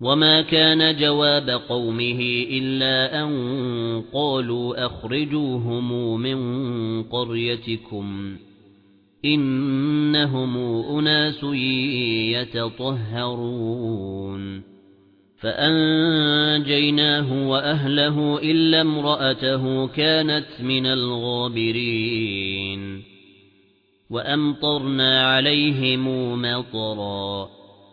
وما كان جواب قومه إلا أن قالوا أخرجوهم من قريتكم إنهم أناس يتطهرون فأنجيناه وأهله إلا امرأته كانت من الغابرين وأمطرنا عليهم مطرًا